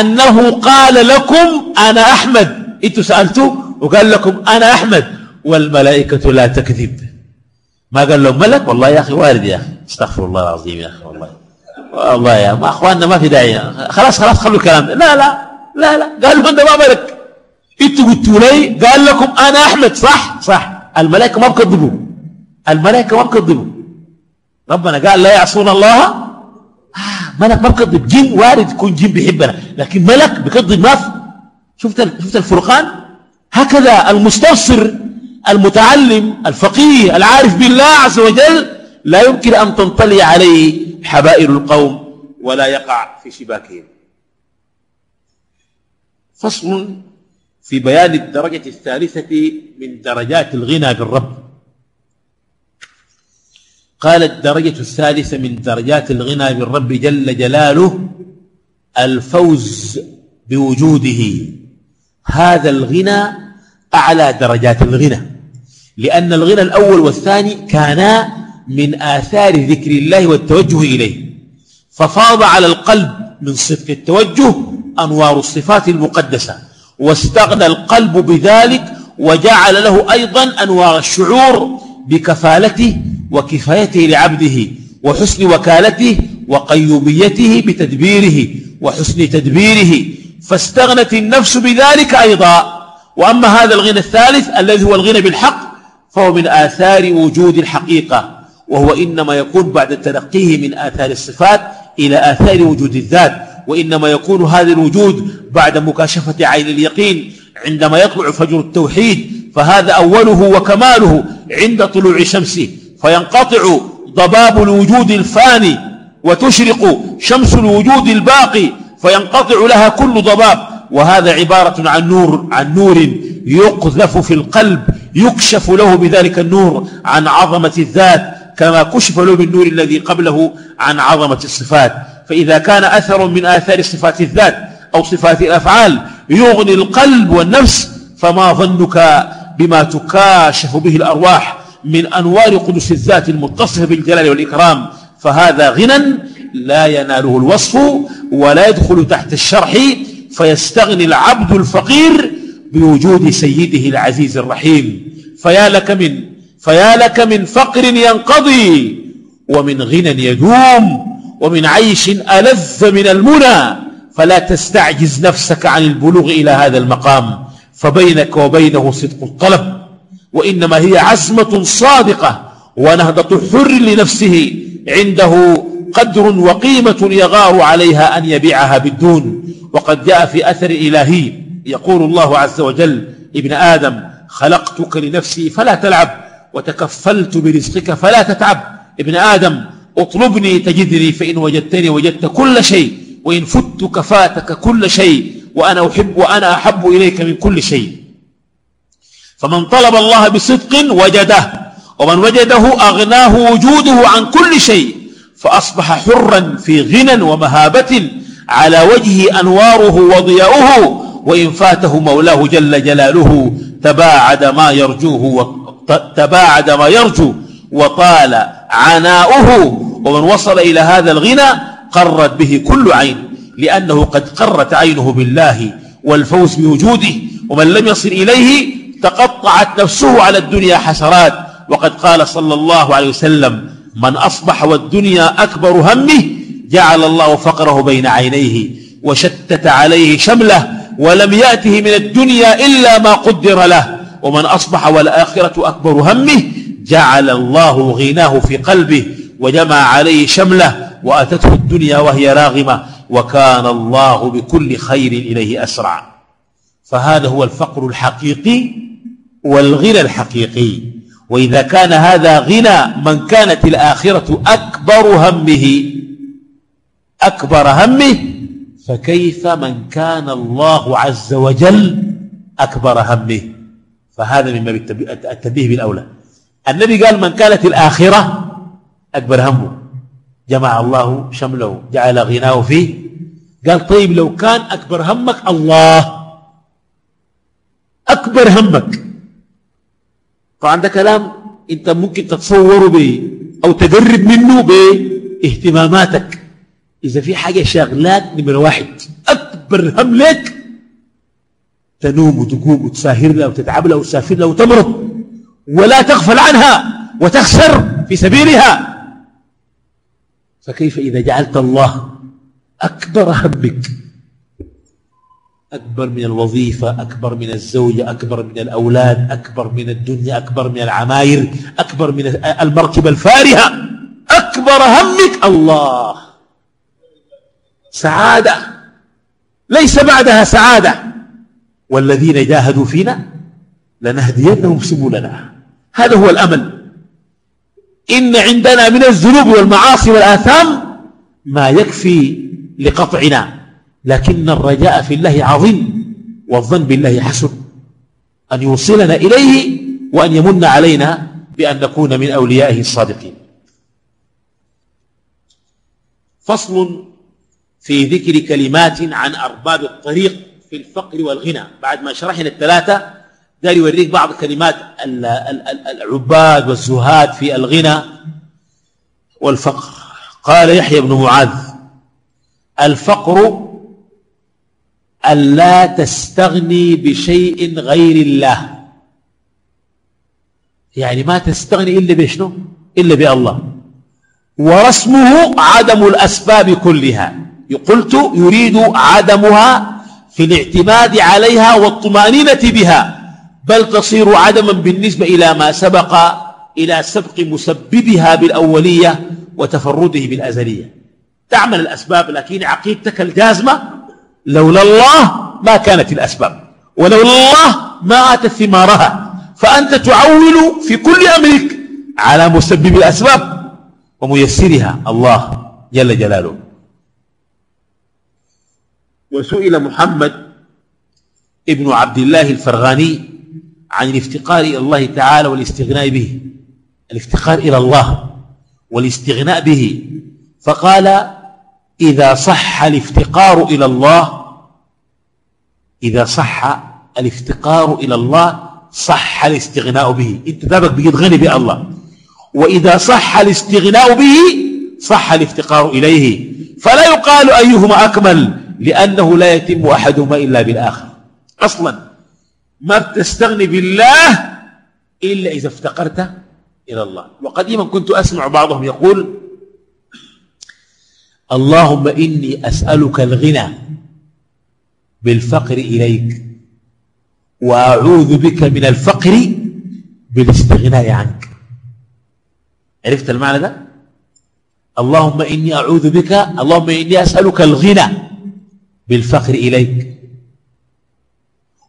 أنه قال لكم أنا أحمد. أنتم سألتوا وقال لكم أنا أحمد. والملائكة لا تكذب. ما قال لهم ملك؟ والله يا أخي وارد يا أخي. أستغفر الله العظيم يا أخي والله. والله يا ما أخواننا ما في داعي. خلاص خلاص خلوا الكلام. ده لا لا لا لا. قال لهم ده ما ملك. إنتوا قلتوا لي قال لكم أنا أحمد. صح؟ صح. الملائكة ما بكذبوا. الملائكة ما بكذبوا. ربنا قال لا يعصون الله. آه ملك ما بكذب. جن وارد يكون جن بيحبنا. لكن ملك بكذب في. شفت شفت الفرقان؟ هكذا المستبصر المتعلم الفقيه العارف بالله عز وجل لا يمكن أن تنطلي عليه حبائل القوم ولا يقع في شباكهم. فصل في بيان الدرجة الثالثة من درجات الغنى بالرب. قال الدرجة الثالثة من درجات الغنى بالرب جل جلاله الفوز بوجوده. هذا الغنى أعلى درجات الغنى. لأن الغنى الأول والثاني كانا من آثار ذكر الله والتوجه إليه. ففاض على القلب من صدق التوجه أنوار الصفات المقدسة. واستغنى القلب بذلك وجعل له أيضا أنوار الشعور بكفالته وكفايته لعبده وحسن وكالته وقيوميته بتدبيره وحسن تدبيره. فاستغنت النفس بذلك أيضا. وأما هذا الغنى الثالث الذي هو الغنى بالحق فهو من آثار وجود الحقيقة وهو إنما يكون بعد تلقيه من آثار الصفات إلى آثار وجود الذات وإنما يكون هذا الوجود بعد مكاشفة عين اليقين. عندما يطلع فجر التوحيد فهذا أوله وكماله عند طلوع شمسه فينقطع ضباب الوجود الفاني وتشرق شمس الوجود الباقي فينقطع لها كل ضباب. وهذا عبارة عن نور عن نور يقذف في القلب يكشف له بذلك النور عن عظمة الذات كما كشف له بالنور الذي قبله عن عظمة الصفات. فإذا كان أثر من آثار صفات الذات أو صفات الأفعال يغني القلب والنفس فما ظنك بما تكاشف به الأرواح من أنوار قدس الذات المتصفة بالجلال والإكرام؟ فهذا غنى لا يناله الوصف ولا يدخل تحت الشرح فيستغني العبد الفقير بوجود سيده العزيز الرحيم. فيا لك من فيا لك من فقر ينقضي ومن غنى يدوم ومن عيش ألذ من المنى. فلا تستعجز نفسك عن البلوغ إلى هذا المقام فبينك وبينه صدق الطلب. وإنما هي عزمة صادقة ونهضة حر لنفسه. عنده قدر وقيمة يغار عليها أن يبيعها بالدون. وقد جاء في أثر إلهي يقول الله عز وجل ابن آدم خلقتك لنفسي فلا تلعب وتكفلت برزقك فلا تتعب. ابن آدم اطلبني تجدني فإن وجدتني وجدت كل شيء وإن فت كفاتك كل شيء وأنا أحب وأنا أحب إليك من كل شيء. فمن طلب الله بصدق وجده ومن وجده أغناه وجوده عن كل شيء فأصبح حرا في غنى ومهابة على وجهه أنواره وضياؤه وإن فاته مولاه جل جلاله تباعد ما يرجوه تباعد ما يرجو وطال عناؤه. ومن وصل إلى هذا الغنى قرت به كل عين لأنه قد قرت عينه بالله والفوز بوجوده. ومن لم يصل إليه تقطعت نفسه على الدنيا حسرات. وقد قال صلى الله عليه وسلم من أصبح والدنيا أكبر همه جعل الله فقره بين عينيه وشتت عليه شمله ولم يأته من الدنيا إلا ما قدر له. ومن أصبح والآخرة أكبر همه جعل الله غناه في قلبه وجمع عليه شمله وأتته الدنيا وهي راغمة وكان الله بكل خير إليه أسرع. فهذا هو الفقر الحقيقي والغنى الحقيقي. وإذا كان هذا غنى من كانت الآخرة أكبر همه أكبر همه فكيف من كان الله عز وجل أكبر همه؟ فهذا باب التنبيه بالأولى. النبي قال من كانت الآخرة أكبر همه. جمع الله شمله جعل غناه فيه. قال طيب لو كان أكبر همك الله. أكبر همك. طبعا ده كلام أنت ممكن تتصوره به أو تقرب منه بإهتماماتك. إذا في حاجة شاغلاك نمرة واحد أكبر هم لك تنوم وتقوم وتساهر لها وتتعب لها وتسافر لها وتمرض ولا تغفل عنها وتخسر في سبيلها. فكيف إذا جعلت الله أكبر همك؟ أكبر من الوظيفة أكبر من الزوجة أكبر من الأولاد أكبر من الدنيا أكبر من العماير أكبر من المركبة الفارهة. أكبر همك الله. سعادة. ليس بعدها سعادة. والذين جاهدوا فينا لنهدينهم سبلنا. هذا هو الأمل. إن عندنا من الذنوب والمعاصي والآثام ما يكفي لقطعنا. لكن الرجاء في الله عظيم والظن بالله حسن. أن يوصلنا إليه وأن يمن علينا بأن نكون من أوليائه الصادقين. فصل في ذكر كلمات عن أرباب الطريق في الفقر والغنى. بعد ما شرحنا الثلاثة دار يوريك بعض كلمات العباد والزهاد في الغنى والفقر. قال يحيى بن معاذ الفقر ألا تستغني بشيء غير الله. يعني ما تستغني إلا بشنو؟ إلا بالله. ورسمه عدم الأسباب كلها. قلت يريد عدمها في الاعتماد عليها والطمأنينة بها بل تصير عدما بالنسبة إلى ما سبق إلى سبق مسببها بالأولية وتفرده بالأزلية. تعمل الأسباب لكن عقيدتك الجازمة لولا الله ما كانت الأسباب ولولا الله ما أتت ثمارها فأنت تعول في كل أمرك على مسبب الأسباب وميسرها الله جل جلاله. وسئل محمد ابن عبد الله الفرغاني عن الافتقار إلى الله تعالى والاستغناء به. الافتقار إلى الله والاستغناء به. فقال إذا صح الافتقار إلى الله إذا صح الافتقار إلى الله صح الاستغناء به. انت ذابك بقيت غني بالله وإذا صح الاستغناء به صح الافتقار إليه. فلا يقال أيهما أكمل. لأنه لا يتم أحدهما إلا بالآخر. أصلا ما بتستغني بالله إلا إذا افتقرت إلى الله. وقديما كنت أسمع بعضهم يقول اللهم إني أسألك الغنى بالفقر إليك وأعوذ بك من الفقر بالاستغناء عنك. عرفت المعنى ده؟ اللهم إني أعوذ بك اللهم إني أسألك الغنى بالفقر إليك.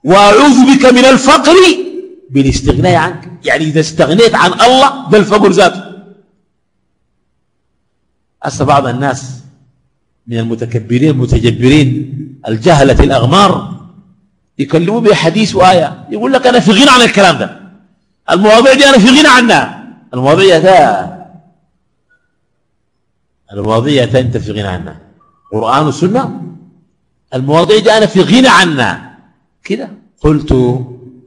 وأعوذ بك من الفقر بالاستغناء عنك. يعني إذا استغنيت عن الله ده الفقر ذاته. هسه بعض الناس من المتكبرين المتجبرين الجهلة الأغمار يكلموا بحديث وآية. يقول لك أنا في غنى عن الكلام ده. المواضيع دي أنا في غنى عنها. المواضيع ده المواضيع ده أنت في غنى عنها. قرآن وسنة المواضيع دي أنا في غنى عنها. كده. قلت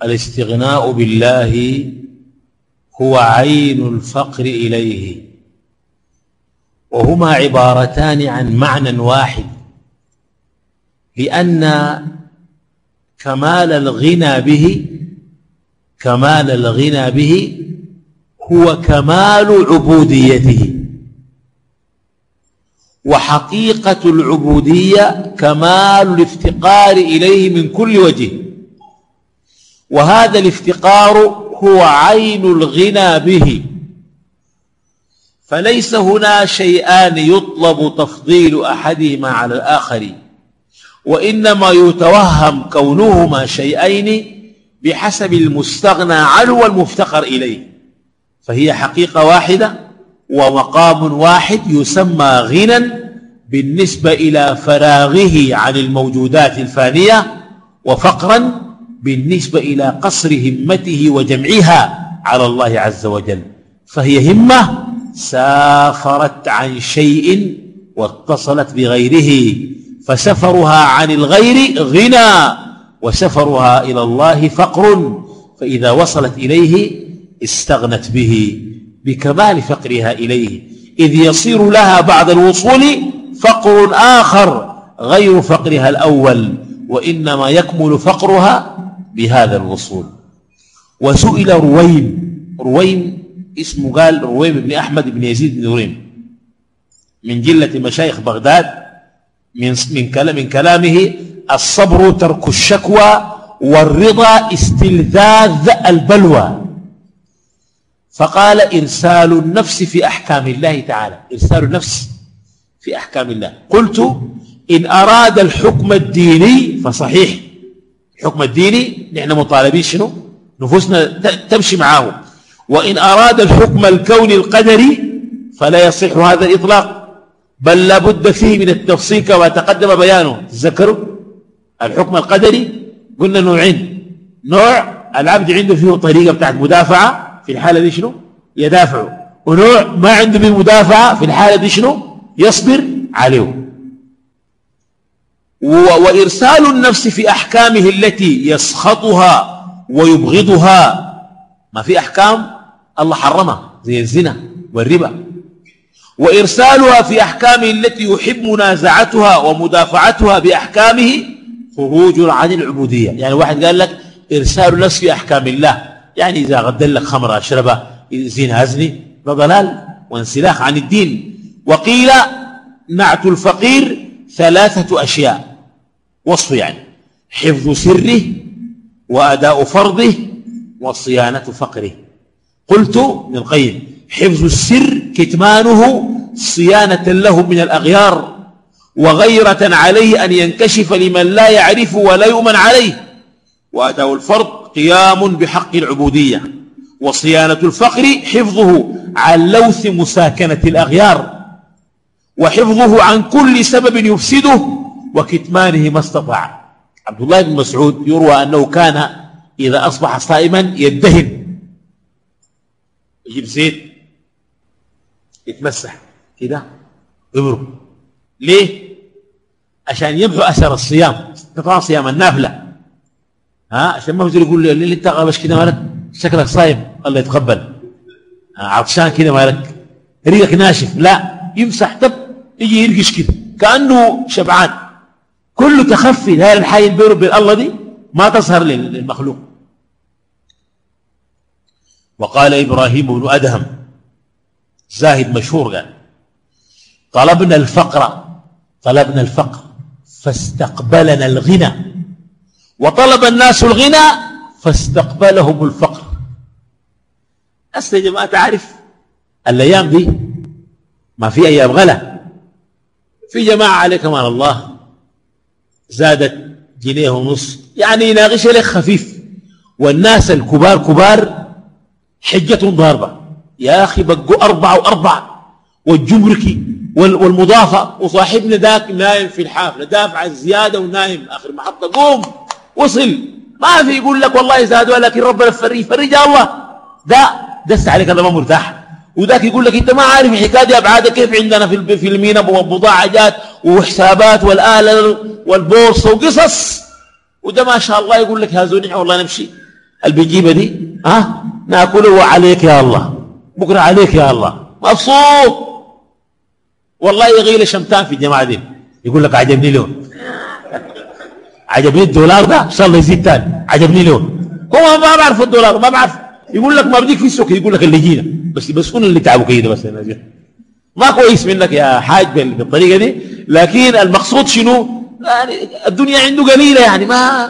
الاستغناء بالله هو عين الفقر إليه. وهما عبارتان عن معنى واحد. لأن كمال الغنى به كمال الغنى به هو كمال عبوديته. وحقيقة العبودية كمال الافتقار إليه من كل وجه. وهذا الافتقار هو عين الغنى به. فليس هنا شيئان يطلب تفضيل أحدهما على الآخر. وإنما يتوهم كونهما شيئين بحسب المستغنى عنه والمفتقر إليه. فهي حقيقة واحدة ومقام واحد يسمى غنى بالنسبة إلى فراغه عن الموجودات الفانية وفقرا بالنسبة إلى قصر همته وجمعها على الله عز وجل. فهي همة سافرت عن شيء واتصلت بغيره فسفرها عن الغير غنى وسفرها إلى الله فقر فإذا وصلت إليه استغنت به. بكمال فقرها إليه. إذ يصير لها بعد الوصول فقر آخر غير فقرها الأول وإنما يكمل فقرها بهذا الوصول. وسئل رويم رويم اسمه قال رويم بن أحمد بن يزيد بن رويم من جلة مشايخ بغداد من من كلام من كلامه الصبر ترك الشكوى والرضا استلذاذ البلوى. فقال إرسال النفس في أحكام الله تعالى. إرسال النفس في أحكام الله. قلت إن أراد الحكم الديني فصحيح. الحكم الديني نحن مطالبين شنو؟ نفوسنا تمشي معاه وإن أراد الحكم الكوني القدري فلا يصح هذا الإطلاق. بل لا بد فيه من التفصيل كما تقدم بيانه. تذكروا؟ الحكم القدري قلنا نوعين. نوع العبد عنده فيه طريقة بتاعت مدافعة. في الحالة دي شنو؟ يدافع ونوع ما عنده فيه مدافعة في الحالة دي شنو؟ يصبر عليه. وإرسال النفس في أحكامه التي يسخطها ويبغضها. ما في أحكام؟ الله حرمها. زي الزنا والربا. وإرسالها في أحكامه التي يحب منازعتها ومدافعتها بأحكامه خروج عن العبودية. يعني واحد قال لك إرسال النفس في أحكام الله. يعني إذا غدل لك خمر أشربه زين أزني ضلال وانسلاخ عن الدين. وقيل نعت الفقير ثلاثة أشياء. وصف يعني. حفظ سره وأداء فرضه وصيانة فقره. قلت ابن القيم حفظ السر كتمانه صيانة له من الأغيار وغيرة عليه أن ينكشف لمن لا يعرف ولا يؤمن عليه. وأداء الفرض قيام بحق العبودية وصيانة الفقر حفظه عن لوث مساكنة الأغيار وحفظه عن كل سبب يفسده وكتمانه ما استطاع. عبد الله بن مسعود يروى أنه كان إذا أصبح صائما يدهن. يجيب زيت يتمسح كده يبرق ليه؟ عشان يمحو أثر الصيام. طبعا صيام النافلة ها؟ عشان ما يقول لي انت غابش كده مالك؟ شكلك صايم الله يتقبل. عطشان كده مالك؟ ريقك ناشف. لا يمسح تب يجي يرقش كده كأنه شبعان. كله تخفي هذا الحي وبين الله دي ما تظهر للمخلوق. وقال إبراهيم بن أدهم زاهد مشهور قال طلبنا الفقر طلبنا الفقر فاستقبلنا الغنى. وطلب الناس الغنى فاستقبلهم الفقر. أصل يا جماعة تعرف الأيام دي ما في أيام غلا. في جماعة عليك كمان الله زادت جنيه ونص يعني يناقش لك خفيف. والناس الكبار كبار حجة ضاربة. يا أخي بقوا أربعة وأربعة والجمركي والمضافة وصاحبنا ذاك نايم في الحافلة دافع الزيادة ونايم آخر محطة قوم. وصل. ما في يقول لك والله زادوا لكن ربنا فرج فرج الله. ده دس عليك هذا ما مرتاح. وذاك يقول لك انت ما عارف الحكاية ابعادها كيف عندنا في في المينا بضاعه جات وحسابات والاله والبورصة وقصص. وده ما شاء الله يقول لك هازوني والله نمشي. اللي دي ها؟ ناكله وعليك يا الله. بكرة عليك يا الله. مبسوط. والله يغيل شمتان في الجماعة دي. يقول لك عجبني لون عجبني الدولار ده؟ ان شاء الله يزيد تاني عجبني لون. هو ما بعرف الدولار ما بعرف. يقول لك ما بديك في السوق يقول لك اللي جينا بس بس كل اللي تعبوا كده بس ما كويس منك يا حاج بالطريقة دي. لكن المقصود شنو؟ يعني الدنيا عنده قليلة يعني ما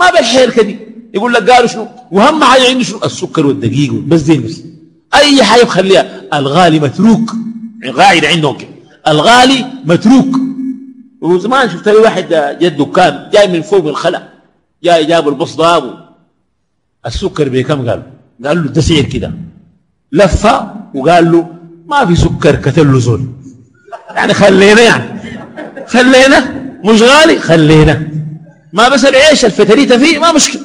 ما بالحيل كده يقول لك قالوا شنو؟ واهم حاجة عنده شنو؟ السكر والدقيق بس دي بس. أي حاجة بخليها؟ الغالي متروك. قاعدة عندهم كده. الغالي متروك. وزمان شفت لي واحد جد دكان جاي من فوق الخلا جاي جاب البصداب السكر بكم قال قال له ده سعر كده. لفه وقال له ما في سكر كتل زول. يعني خلينا يعني. خلينا؟ مش غالي؟ خلينا. ما بس العيش الفتريته فيه ما مشكلة.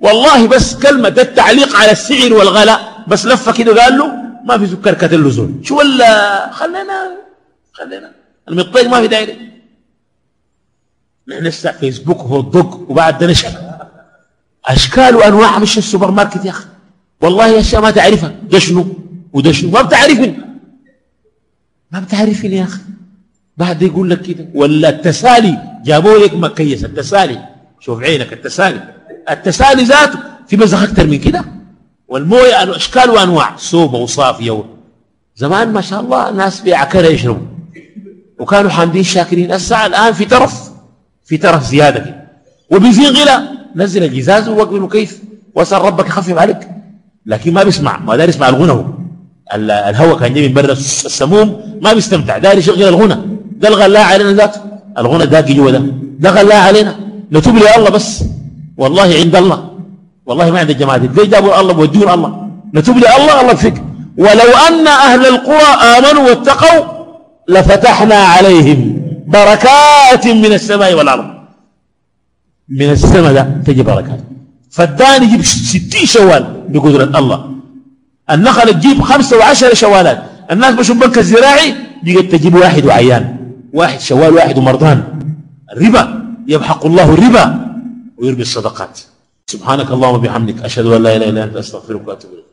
والله بس كلمة ده التعليق على السعر والغلاء. بس لفة كده قال له ما في سكر كتل زول. شو ولا خلينا؟ خلينا. المطيق ما في داعي. لسه فيسبوك هو الضق وبعد ده نشر أشكال وأنواع مش السوبر ماركت يا أخي. والله اشياء ما تعرفها. ده شنو؟ وده شنو؟ ما بتعرفني. ما بتعرفني يا أخي. بعد يقول لك كده. ولا التسالي؟ جابوا لك مكيس. التسالي. شوف عينك التسالي. التسالي ذاته في مزخ أكثر من كده. والموية أشكال وأنواع. صوبة وصافية زمان ما شاء الله الناس في عكره يشربوا. وكانوا حامدين شاكرين. الساعة الآن في ترف في ترف زيادة. كده غلا نزل الجزاز ووقف المكيف واسال ربك يخفف عليك. لكن ما بيسمع ما دار يسمع الغنى. هو الهواء كان جاي من برا السموم ما بيستمتع. دار يشغل الغنى. ده الغلاء علينا ذاته الغنى داقي جوا ده. ده غلاء علينا. نتوب لله بس. والله عند الله. والله ما عند الجماعة. دي ليش جابوا الله بودون الله. نتوب لله الله يفك ولو أن أهل القرى آمنوا واتقوا لفتحنا عليهم. بركات من السماء والأرض. من السماء ده تجي بركات. فالدان يجيب ستين شوال بقدرة الله. النخل تجيب خمسة وعشر شوالات. الناس مشوا بنك الزراعي بقت تجيب واحد وعيان. واحد شوال واحد ومرضان. الربا يمحق الله الربا ويربي الصدقات. سبحانك اللهم وبحمدك أشهد أن لا إله إلا أنت أستغفرك وأتوب إليك.